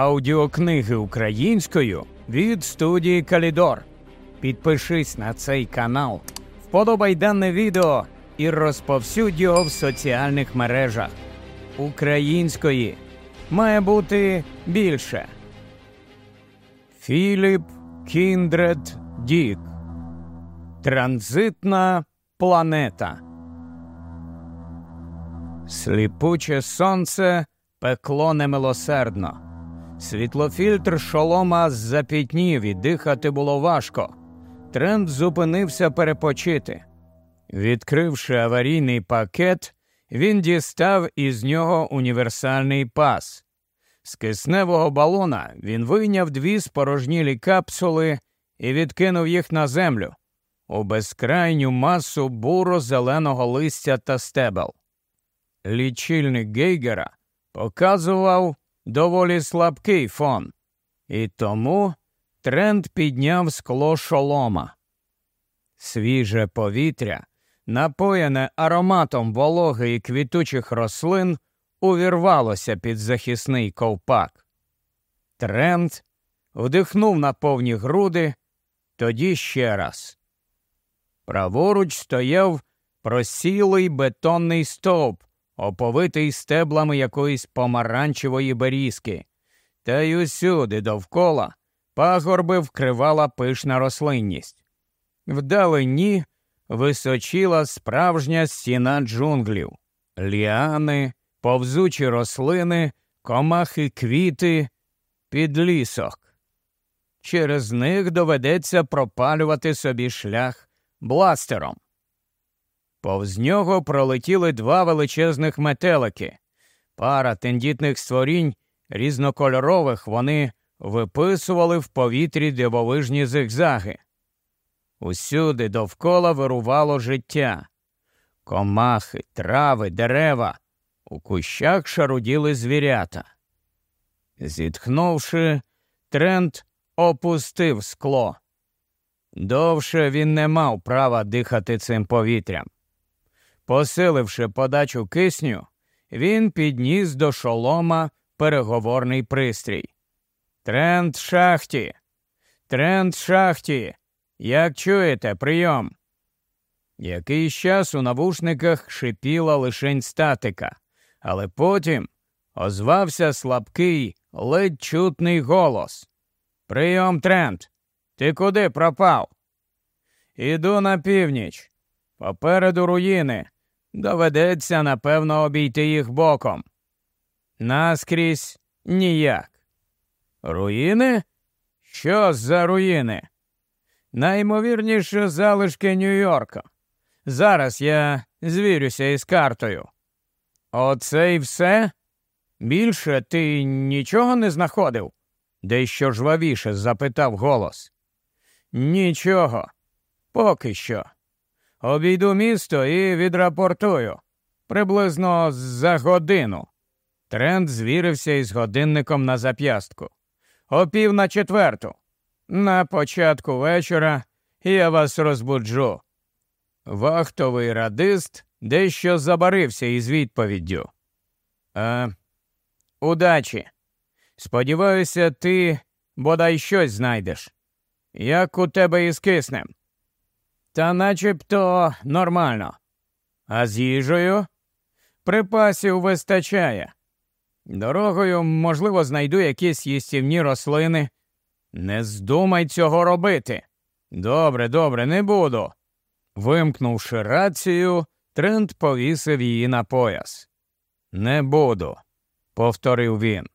аудіокниги українською від студії Калідор. Підпишись на цей канал, вподобай дане відео і розповсюдь його в соціальних мережах. Української має бути більше. Філіп Кіндред Дік Транзитна планета. Сліпуче сонце пекло немилосердно. Світлофільтр шолома запітнів і дихати було важко. Тренд зупинився перепочити. Відкривши аварійний пакет, він дістав із нього універсальний пас. З кисневого балона він вийняв дві спорожнілі капсули і відкинув їх на землю у безкрайню масу буро зеленого листя та стебел. Лічильник Гейгера показував доволі слабкий фон, і тому тренд підняв скло шолома. Свіже повітря, напоєне ароматом вологи і квітучих рослин, увірвалося під захисний ковпак. Тренд вдихнув на повні груди, тоді ще раз. Праворуч стояв просілий бетонний стовп, оповитий стеблами якоїсь помаранчевої берізки, та й усюди довкола пагорби вкривала пишна рослинність. Вдалині височила справжня стіна джунглів, ліани, повзучі рослини, комахи квіти, підлісок. Через них доведеться пропалювати собі шлях бластером. Повз нього пролетіли два величезних метелики. Пара тендітних створінь різнокольорових вони виписували в повітрі дивовижні зигзаги. Усюди довкола вирувало життя. Комахи, трави, дерева. У кущах шаруділи звірята. Зітхнувши, Трент опустив скло. Довше він не мав права дихати цим повітрям. Посиливши подачу кисню, він підніс до шолома переговорний пристрій. Тренд шахті. Тренд шахті. Як чуєте, прийом. Якийсь час у навушниках шипіла лишень статика, але потім озвався слабкий, ледь чутний голос. Прийом тренд. Ти куди пропав? Іду на північ. Попереду руїни. Доведеться, напевно, обійти їх боком. Наскрізь ніяк. Руїни? Що за руїни? Наймовірніше залишки Нью-Йорка. Зараз я звірюся із картою. Оце й все? Більше ти нічого не знаходив? Дещо жвавіше запитав голос. Нічого. Поки що. Обійду місто і відрапортую. Приблизно за годину. Тренд звірився із годинником на зап'ястку. О пів на четверту. На початку вечора я вас розбуджу. Вахтовий радист дещо забарився із відповіддю. «Е, Удачі. Сподіваюся, ти бодай щось знайдеш. Як у тебе із киснем? Та начебто нормально. А з їжею? Припасів вистачає. Дорогою, можливо, знайду якісь їстівні рослини. Не здумай цього робити. Добре, добре, не буду. Вимкнувши рацію, Трент повісив її на пояс. Не буду, повторив він.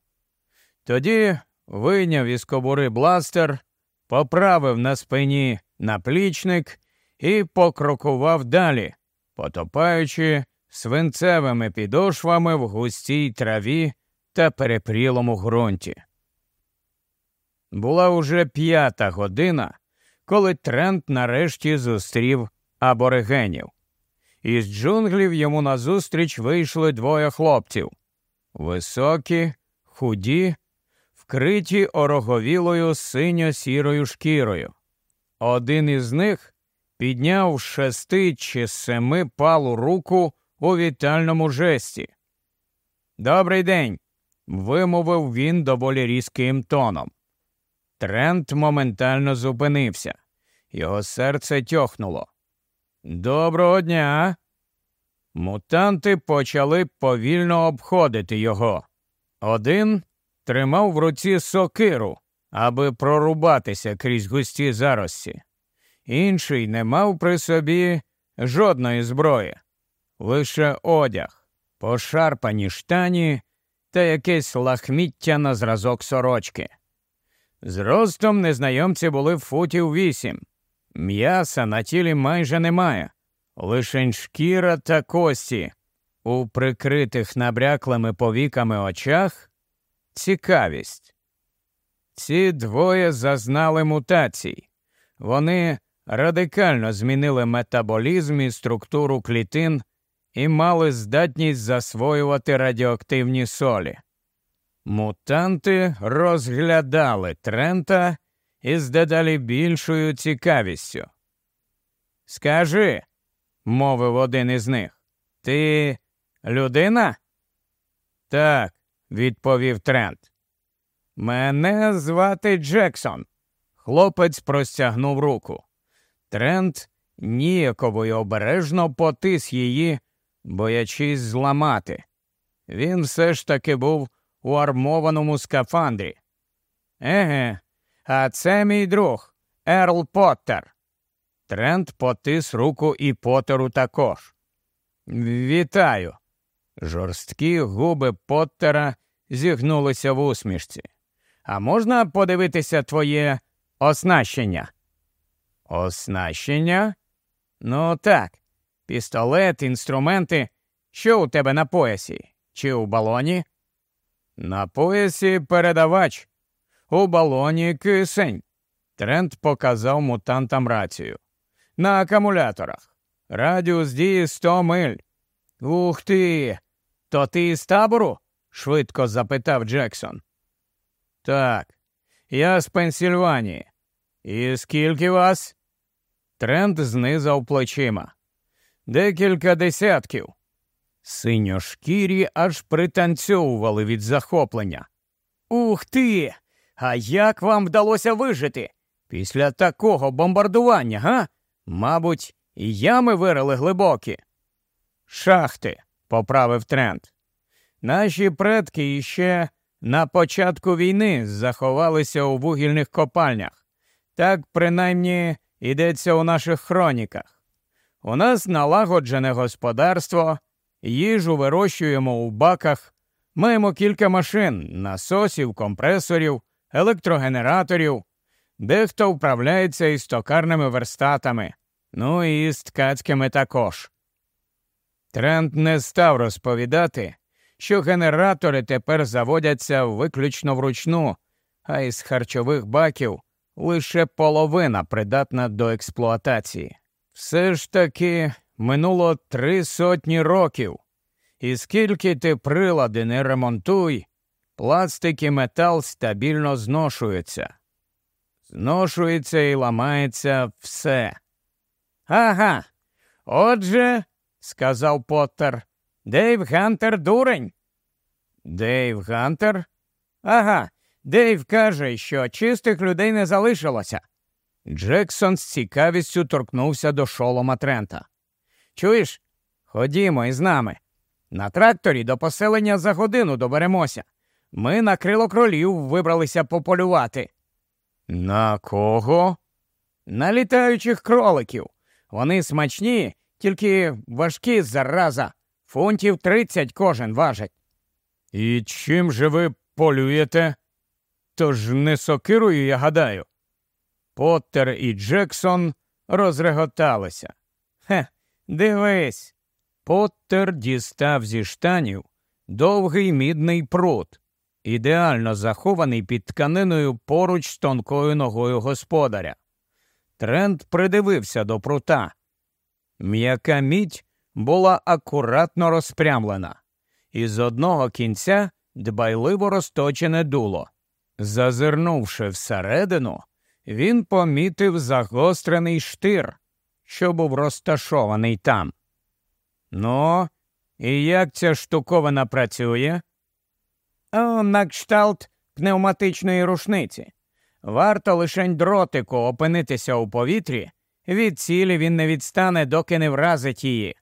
Тоді вийняв із кобури бластер, поправив на спині наплічник і покрокував далі, потопаючи свинцевими підошвами в густій траві та перепрілому ґрунті. Була уже п'ята година, коли Трент нарешті зустрів аборигенів. Із джунглів йому назустріч вийшли двоє хлопців високі, худі, вкриті ороговілою синьо сірою шкірою. Один із них підняв шести чи семи палу руку у вітальному жесті. Добрий день. вимовив він доволі різким тоном. Трент моментально зупинився. Його серце тьохнуло. Доброго дня. Мутанти почали повільно обходити його. Один тримав в руці сокиру, аби прорубатися крізь густі зарості. Інший не мав при собі жодної зброї, лише одяг, пошарпані штані та якесь лахміття на зразок сорочки. Зростом незнайомці були футів вісім. М'яса на тілі майже немає, лише шкіра та кості. У прикритих набряклими повіками очах цікавість. Ці двоє зазнали мутацій. Вони радикально змінили метаболізм і структуру клітин і мали здатність засвоювати радіоактивні солі. Мутанти розглядали Трента із дедалі більшою цікавістю. Скажи, мовив один із них, ти людина? Так, відповів Трент. Мене звати Джексон. Хлопець простягнув руку. Трент ніяково й обережно потис її, боячись зламати. Він все ж таки був у армованому скафандрі. Еге, а це мій друг Ерл Поттер. Трент потис руку і Поттеру також. Вітаю. Жорсткі губи Поттера зігнулися в усмішці. А можна подивитися твоє оснащення? Оснащення? Ну так. Пістолет, інструменти. Що у тебе на поясі? Чи у балоні? На поясі передавач. У балоні кисень. Трент показав мутантам рацію. На акумуляторах. Радіус дії 100 миль. Ух ти. То ти з табору? швидко запитав Джексон. Так, я з Пенсільванії. І скільки вас? Трент знизав плечима. Декілька десятків. Синьошкірі аж пританцьовували від захоплення. Ух ти! А як вам вдалося вижити? Після такого бомбардування, га? Мабуть, і ями вирили глибокі. Шахти, поправив Трент. Наші предки іще на початку війни заховалися у вугільних копальнях. Так, принаймні, йдеться у наших хроніках. У нас налагоджене господарство, їжу вирощуємо у баках, маємо кілька машин, насосів, компресорів, електрогенераторів, дехто вправляється із токарними верстатами, ну і з ткацькими також. Трент не став розповідати, що генератори тепер заводяться виключно вручну, а із харчових баків лише половина придатна до експлуатації. Все ж таки минуло три сотні років, і скільки ти прилади не ремонтуй, пластик і метал стабільно зношуються. Зношується і ламається все. Ага. Отже, сказав Поттер, Дейв Гантер дурень. Дейв Гантер? Ага. Дейв каже, що чистих людей не залишилося. Джексон з цікавістю торкнувся до шолома Трента. Чуєш? Ходімо із нами. На тракторі до поселення за годину доберемося. Ми на крило кролів вибралися пополювати. На кого? На літаючих кроликів. Вони смачні, тільки важкі зараза. Фунтів тридцять кожен важить. І чим же ви полюєте? Тож не сокирую, я гадаю. Поттер і Джексон розреготалися. Хе, дивись. Поттер дістав зі штанів довгий мідний прут, ідеально захований під тканиною поруч з тонкою ногою господаря. Трент придивився до прута. М'яка мідь була акуратно розпрямлена, і з одного кінця дбайливо розточене дуло. Зазирнувши всередину, він помітив загострений штир, що був розташований там. Ну, і як ця штуковина працює? О, на кшталт пневматичної рушниці. Варто лишень дротику опинитися у повітрі, від цілі він не відстане, доки не вразить її.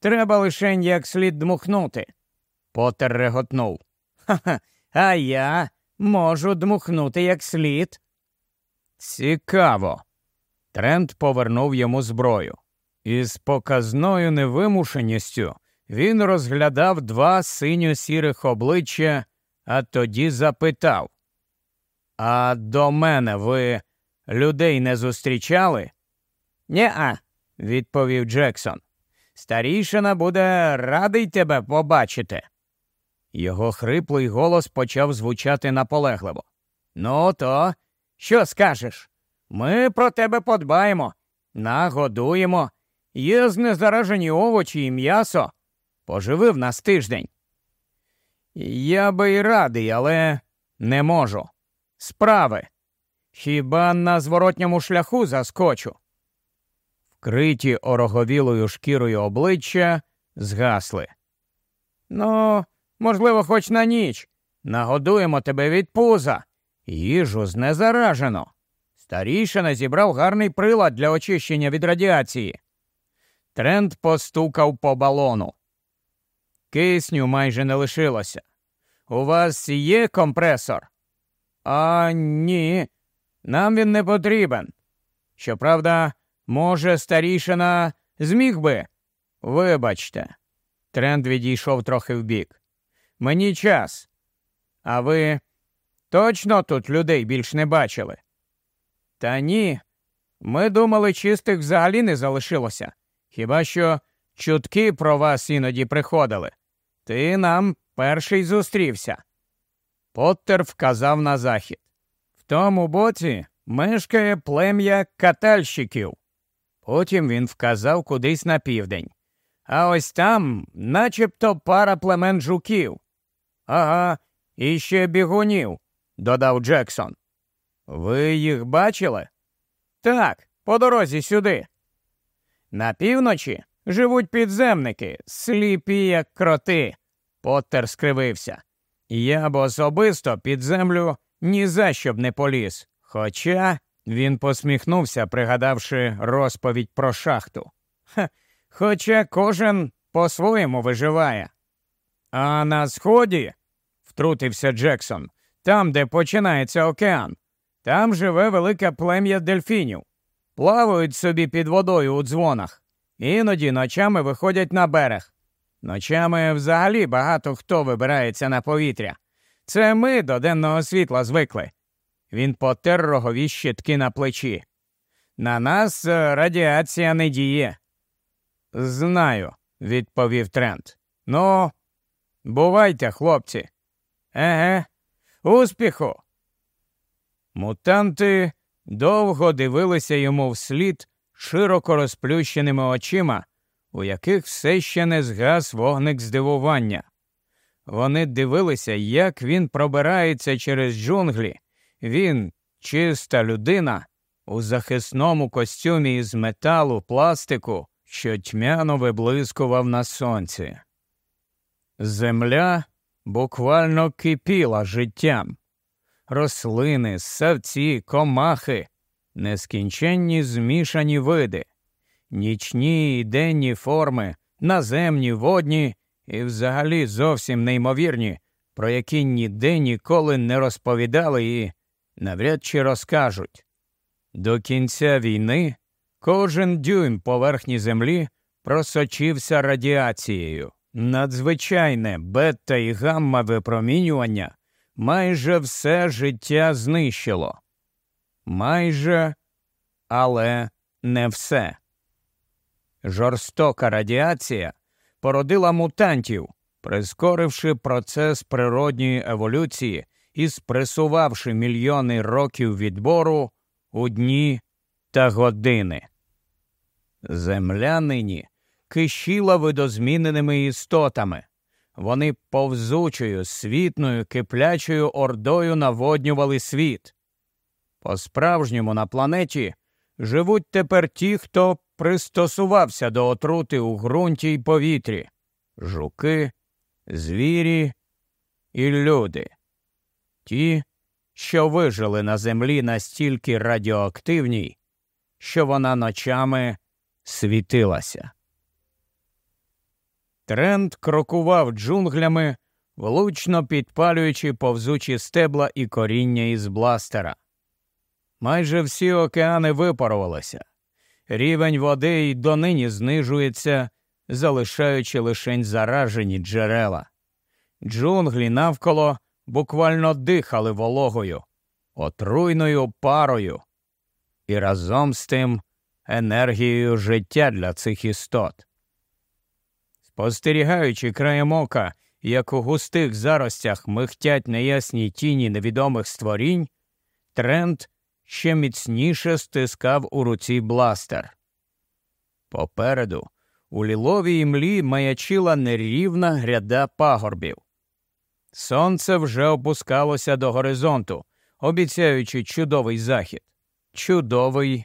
Треба лишень як слід дмухнути. Потер реготнув. Ха-ха, а я можу дмухнути як слід. Цікаво. Трент повернув йому зброю. Із показною невимушеністю він розглядав два синьо сірих обличчя, а тоді запитав А до мене ви людей не зустрічали? Нє-а», – відповів Джексон. Старішина буде радий тебе побачити. Його хриплий голос почав звучати наполегливо. Ну, то що скажеш? Ми про тебе подбаємо, нагодуємо, є знезаражені овочі і м'ясо. Поживив нас тиждень. Я би й радий, але не можу. Справи. Хіба на зворотньому шляху заскочу? Вкриті ороговілою шкірою обличчя згасли. Ну, можливо, хоч на ніч. Нагодуємо тебе від пуза. Їжу знезаражено. Старішина зібрав гарний прилад для очищення від радіації. Тренд постукав по балону. Кисню майже не лишилося. У вас є компресор? А ні, нам він не потрібен. Щоправда, може, старішина зміг би? Вибачте, тренд відійшов трохи вбік. Мені час. А ви точно тут людей більш не бачили? Та ні. Ми думали, чистих взагалі не залишилося. Хіба що чутки про вас іноді приходили. Ти нам перший зустрівся. Поттер вказав на захід. В тому боці мешкає плем'я катальщиків. Потім він вказав кудись на південь. А ось там начебто пара племен жуків. Ага, і ще бігунів, додав Джексон. Ви їх бачили? Так, по дорозі сюди. На півночі живуть підземники, сліпі, як кроти. Поттер скривився. Я б особисто під землю ні за що б не поліз. Хоча він посміхнувся, пригадавши розповідь про шахту. Ха, Хоча кожен по-своєму виживає. А на сході, втрутився Джексон, там, де починається океан, там живе велике плем'я дельфінів. Плавають собі під водою у дзвонах, іноді ночами виходять на берег. Ночами взагалі багато хто вибирається на повітря. Це ми до денного світла звикли. Він потер рогові щитки на плечі. На нас е, радіація не діє. Знаю, відповів Трент. Ну, бувайте, хлопці. Еге, успіху. Мутанти довго дивилися йому вслід широко розплющеними очима, у яких все ще не згас вогник здивування. Вони дивилися, як він пробирається через джунглі. Він, чиста людина, у захисному костюмі із металу, пластику, що тьмяно виблискував на сонці. Земля буквально кипіла життям. Рослини, савці, комахи, нескінченні змішані види, нічні і денні форми, наземні, водні і взагалі зовсім неймовірні, про які ніде ніколи не розповідали і навряд чи розкажуть. До кінця війни кожен дюйм поверхні землі просочився радіацією. Надзвичайне бета і гамма випромінювання майже все життя знищило. Майже, але не все. Жорстока радіація породила мутантів, прискоривши процес природньої еволюції і спресувавши мільйони років відбору у дні та години. Земля нині кишіла видозміненими істотами. Вони повзучою, світною, киплячою ордою наводнювали світ. По справжньому на планеті живуть тепер ті, хто пристосувався до отрути у ґрунті й повітрі жуки, звірі і люди, ті, що вижили на землі настільки радіоактивній, що вона ночами світилася. Тренд крокував джунглями, влучно підпалюючи повзучі стебла і коріння із бластера. Майже всі океани випарувалися. Рівень води й донині знижується, залишаючи лишень заражені джерела. Джунглі навколо буквально дихали вологою, отруйною парою і разом з тим енергією життя для цих істот. Спостерігаючи краєм ока, як у густих заростях михтять неясні тіні невідомих створінь, Трент ще міцніше стискав у руці бластер. Попереду у ліловій імлі маячила нерівна гряда пагорбів. Сонце вже опускалося до горизонту, обіцяючи чудовий захід, чудовий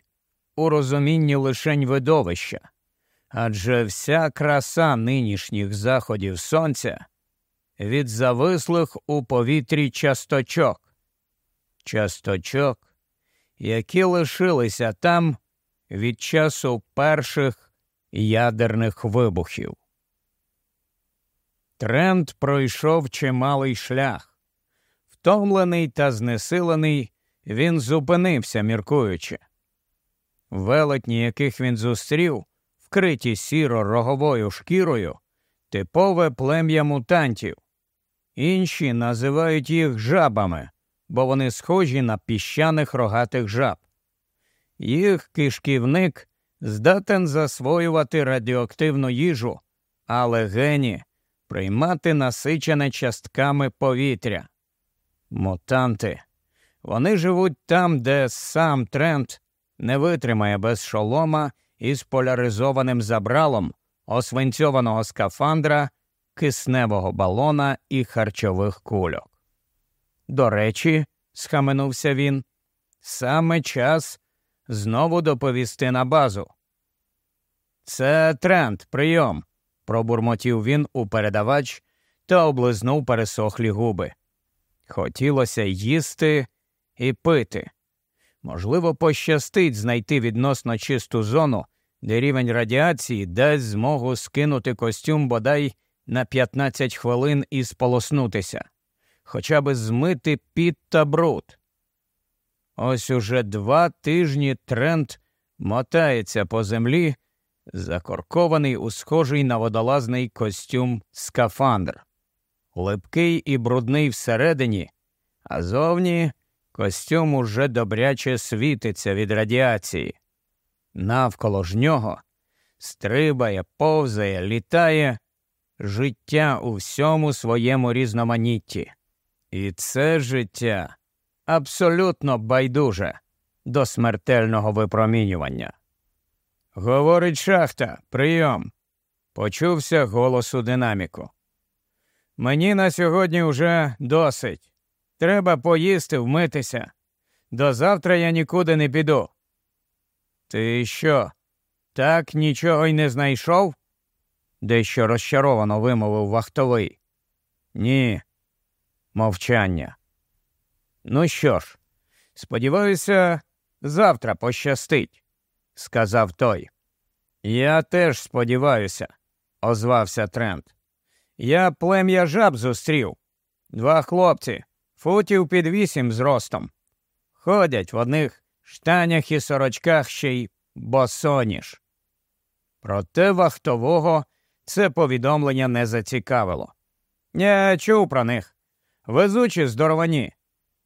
у розумінні лишень видовища, адже вся краса нинішніх заходів сонця від завислих у повітрі часточок, часточок, які лишилися там від часу перших ядерних вибухів. Тренд пройшов чималий шлях. Втомлений та знесилений, він зупинився, міркуючи. Велетні, яких він зустрів, вкриті сіро роговою шкірою, типове плем'я мутантів. Інші називають їх жабами, бо вони схожі на піщаних рогатих жаб. Їх кишківник здатен засвоювати радіоактивну їжу, але гені приймати насичене частками повітря. Мутанти. Вони живуть там, де сам Трент не витримає без шолома із поляризованим забралом, освинцьованого скафандра, кисневого балона і харчових кульок. До речі, схаменувся він, саме час знову доповісти на базу. Це тренд, прийом, пробурмотів він у передавач та облизнув пересохлі губи. Хотілося їсти і пити. Можливо, пощастить знайти відносно чисту зону, де рівень радіації дасть змогу скинути костюм бодай на 15 хвилин і сполоснутися, хоча би змити піт та бруд. Ось уже два тижні тренд мотається по землі, закоркований у схожий на водолазний костюм скафандр, липкий і брудний всередині, а зовні костюм уже добряче світиться від радіації. Навколо ж нього стрибає, повзає, літає життя у всьому своєму різноманітті. І це життя абсолютно байдуже до смертельного випромінювання. Говорить шахта, прийом. Почувся голос у динаміку. Мені на сьогодні вже досить. Треба поїсти, вмитися. До завтра я нікуди не піду. Ти що? Так нічого й не знайшов? дещо розчаровано вимовив вахтовий. Ні, мовчання. Ну що ж, сподіваюся, завтра пощастить, сказав той. Я теж сподіваюся, озвався Трент. Я плем'я жаб зустрів. Два хлопці, футів під вісім зростом. Ходять в одних штанях і сорочках ще й босоніж. Проте вахтового це повідомлення не зацікавило. Я чув про них. Везучі здоровані.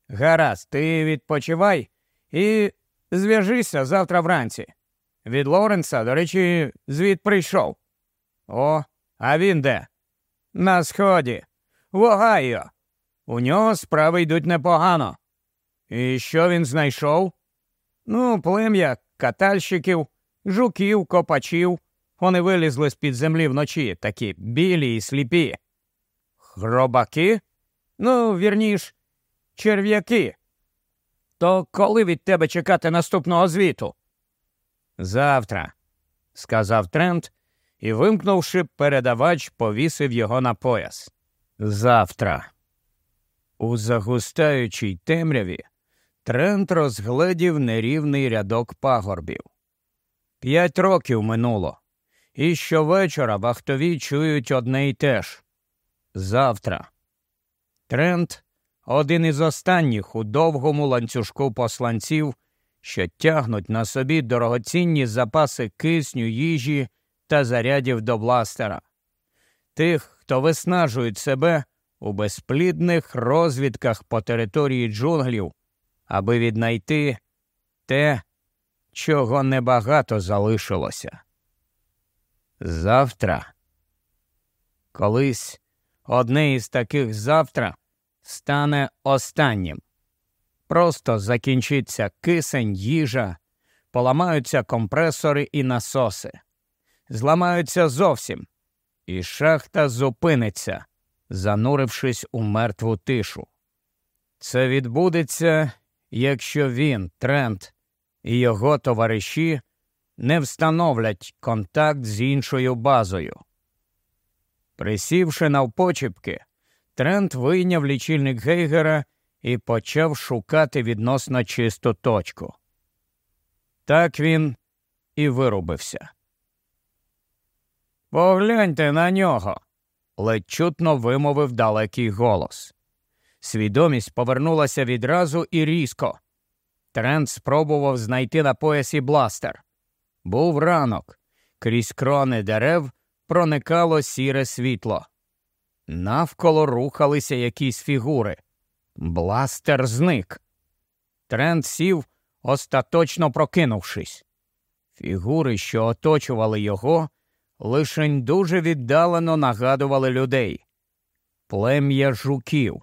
Гаразд, ти відпочивай і зв'яжися завтра вранці. Від Лоренса, до речі, звід прийшов. О, а він де? На сході. В Огайо. У нього справи йдуть непогано. І що він знайшов? Ну, плем'я катальщиків, жуків, копачів. Вони вилізли з під землі вночі, такі білі і сліпі. Хробаки? Ну, вірніш, черв'яки. То коли від тебе чекати наступного звіту? Завтра, сказав Трент і, вимкнувши передавач, повісив його на пояс. Завтра. У загустаючій темряві Трент розгледів нерівний рядок пагорбів. П'ять років минуло, і щовечора вахтові чують одне й те ж завтра. Трент один із останніх у довгому ланцюжку посланців, що тягнуть на собі дорогоцінні запаси кисню, їжі та зарядів до бластера, тих, хто виснажують себе у безплідних розвідках по території джунглів, аби віднайти те, чого небагато залишилося. Завтра, колись одне із таких завтра стане останнім. Просто закінчиться кисень, їжа, поламаються компресори і насоси, зламаються зовсім, і шахта зупиниться, занурившись у мертву тишу. Це відбудеться, якщо він, Трент і його товариші не встановлять контакт з іншою базою. Присівши навпочіпки, Трент вийняв лічильник Гейгера і почав шукати відносно чисту точку. Так він і вирубився. Погляньте на нього. Ледь чутно вимовив далекий голос. Свідомість повернулася відразу і різко. Трент спробував знайти на поясі бластер. Був ранок. Крізь крони дерев проникало сіре світло. Навколо рухалися якісь фігури. Бластер зник. Трент сів, остаточно прокинувшись. Фігури, що оточували його, лишень дуже віддалено нагадували людей. Плем'я жуків.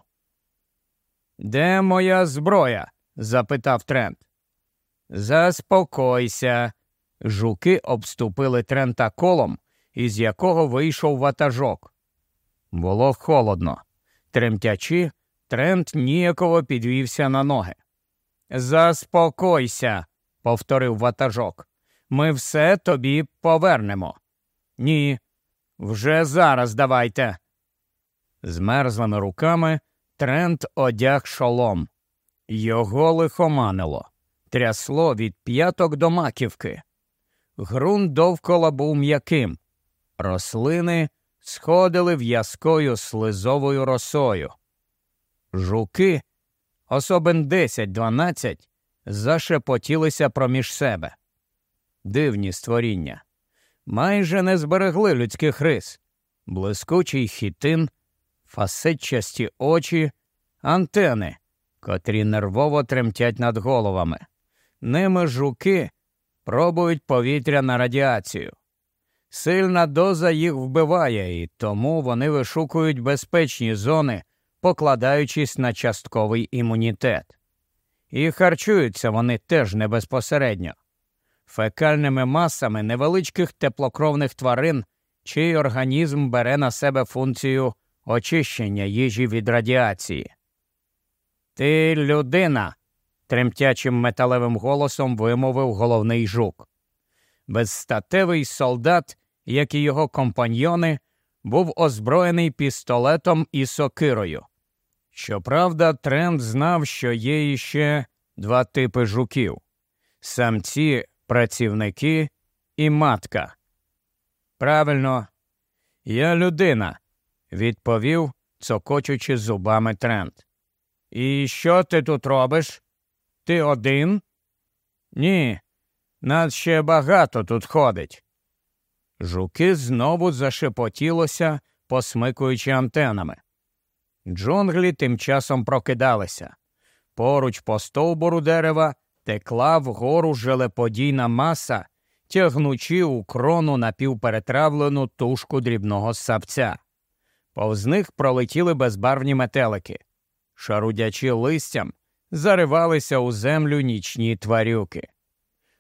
Де моя зброя? запитав Трент. Заспокойся. Жуки обступили Трента колом, із якого вийшов ватажок. Було холодно. Тремтячи, Трент ніяково підвівся на ноги. Заспокойся, повторив ватажок. Ми все тобі повернемо. Ні, вже зараз давайте. Змерзлими руками Трент одяг шолом. Його лихоманило, трясло від п'яток до маківки. Грунт довкола був м'яким. Рослини сходили в'язкою слизовою росою. Жуки, особин 10-12, зашепотілися проміж себе. Дивні створіння. Майже не зберегли людських рис, блискучий хітин, фасетчасті очі, антени, котрі нервово тремтять над головами. Ними жуки пробують повітря на радіацію. Сильна доза їх вбиває, і тому вони вишукують безпечні зони, покладаючись на частковий імунітет. І харчуються вони теж не безпосередньо, фекальними масами невеличких теплокровних тварин, чий організм бере на себе функцію очищення їжі від радіації. Ти людина, тремтячим металевим голосом вимовив головний жук. Безстатевий солдат, як і його компаньйони, був озброєний пістолетом і сокирою. Щоправда, Трент знав, що є іще два типи жуків самці, працівники і матка. Правильно, я людина, відповів, цокочучи зубами Трент. І що ти тут робиш? Ти один? Ні, нас ще багато тут ходить. Жуки знову зашепотілося, посмикуючи антенами. Джунглі тим часом прокидалися. Поруч по стовбуру дерева текла вгору желеподійна маса, тягнучи у крону напівперетравлену тушку дрібного сапця. Повз них пролетіли безбарвні метелики. Шарудячи листям, заривалися у землю нічні тварюки.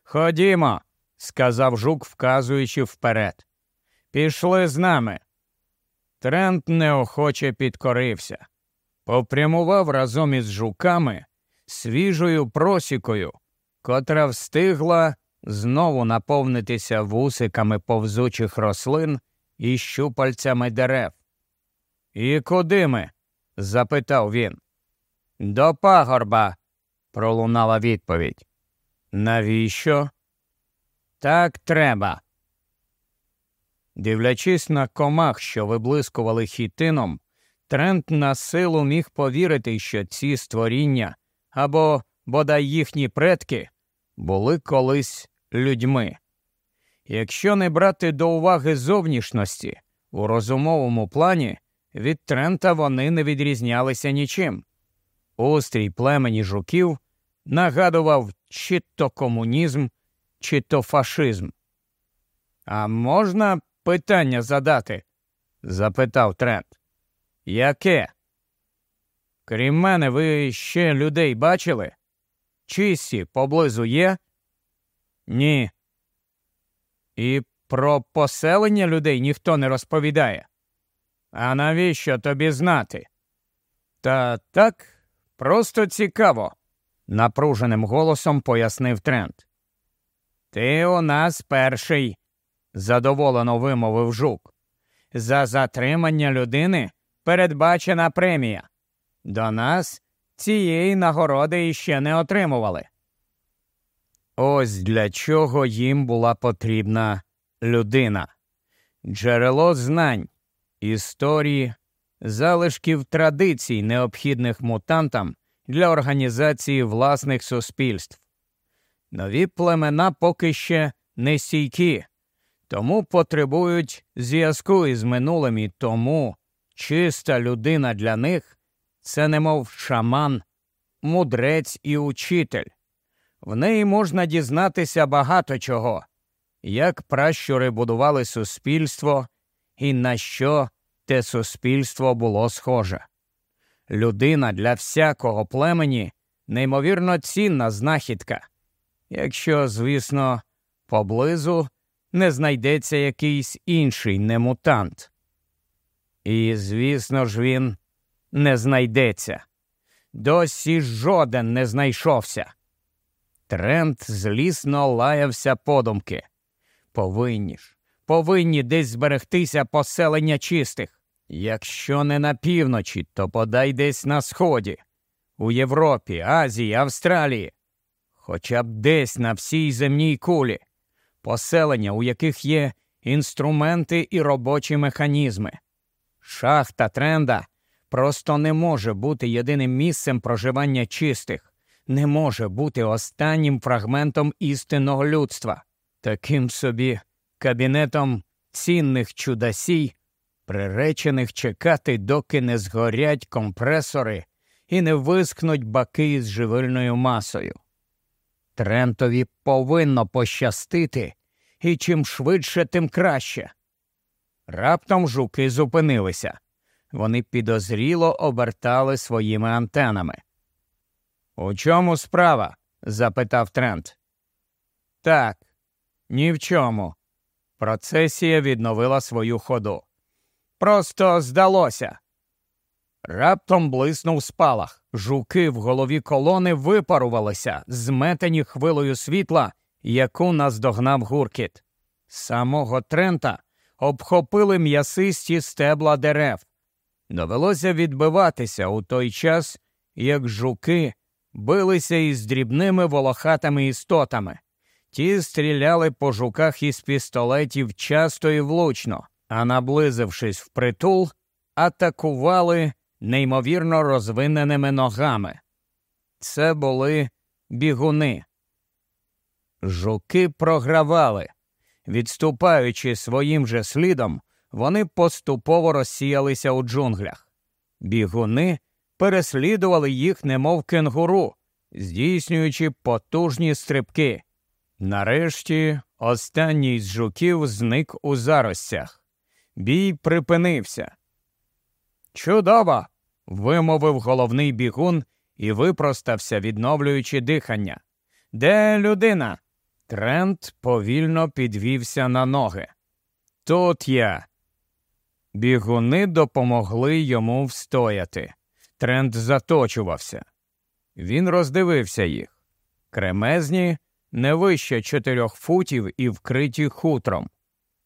Ходімо, сказав жук, вказуючи вперед. Пішли з нами. Трент неохоче підкорився, попрямував разом із жуками свіжою просікою, котра встигла знову наповнитися вусиками повзучих рослин і щупальцями дерев. І куди ми? запитав він. До пагорба, пролунала відповідь. Навіщо? Так треба. Дивлячись на комах, що виблискували хітином, Трент на силу міг повірити, що ці створіння або бодай їхні предки були колись людьми. Якщо не брати до уваги зовнішності, у розумовому плані від Трента вони не відрізнялися нічим. Устрій племені жуків нагадував чи то комунізм, чи то фашизм. А можна питання задати? запитав Трент. Яке? Крім мене, ви ще людей бачили? Чисті поблизу є? Ні. І про поселення людей ніхто не розповідає. А навіщо тобі знати? Та так, просто цікаво, напруженим голосом пояснив Трент. Ти у нас перший, задоволено вимовив жук. За затримання людини передбачена премія. До нас цієї нагороди іще не отримували. Ось для чого їм була потрібна людина, джерело знань, історії, залишків традицій, необхідних мутантам для організації власних суспільств. Нові племена поки ще не стійкі, тому потребують зв'язку із минулим і тому чиста людина для них це немов шаман, мудрець і учитель. В неї можна дізнатися багато чого, як пращури будували суспільство і на що те суспільство було схоже. Людина для всякого племені неймовірно цінна знахідка, якщо, звісно, поблизу не знайдеться якийсь інший немутант. І, звісно ж, він не знайдеться. Досі жоден не знайшовся. Трент злісно лаявся подумки. Повинні ж, повинні десь зберегтися поселення чистих. Якщо не на півночі, то подай десь на сході, у Європі, Азії, Австралії, хоча б десь на всій земній кулі, поселення, у яких є інструменти і робочі механізми. Шахта тренда просто не може бути єдиним місцем проживання чистих, не може бути останнім фрагментом істинного людства, таким собі кабінетом цінних чудасій, приречених чекати, доки не згорять компресори і не вискнуть баки із живильною масою. Трентові повинно пощастити, і чим швидше, тим краще. Раптом жуки зупинилися. Вони підозріло обертали своїми антенами. У чому справа? запитав Трент. Так, ні в чому. Процесія відновила свою ходу. Просто здалося. Раптом блиснув спалах. Жуки в голові колони випарувалися, зметені хвилою світла, яку наздогнав гуркіт. Самого Трента обхопили м'ясисті стебла дерев. Довелося відбиватися у той час, як жуки билися із дрібними волохатими істотами. Ті стріляли по жуках із пістолетів часто і влучно, а наблизившись впритул, атакували неймовірно розвиненими ногами. Це були бігуни. Жуки програвали. Відступаючи своїм же слідом, вони поступово розсіялися у джунглях. Бігуни переслідували їх, немов кенгуру, здійснюючи потужні стрибки. Нарешті останній з жуків зник у заростях. Бій припинився. Чудово! вимовив головний бігун і випростався, відновлюючи дихання. Де людина? Трент повільно підвівся на ноги. Тут я. Бігуни допомогли йому встояти. Тренд заточувався. Він роздивився їх. Кремезні, не вище чотирьох футів і вкриті хутром.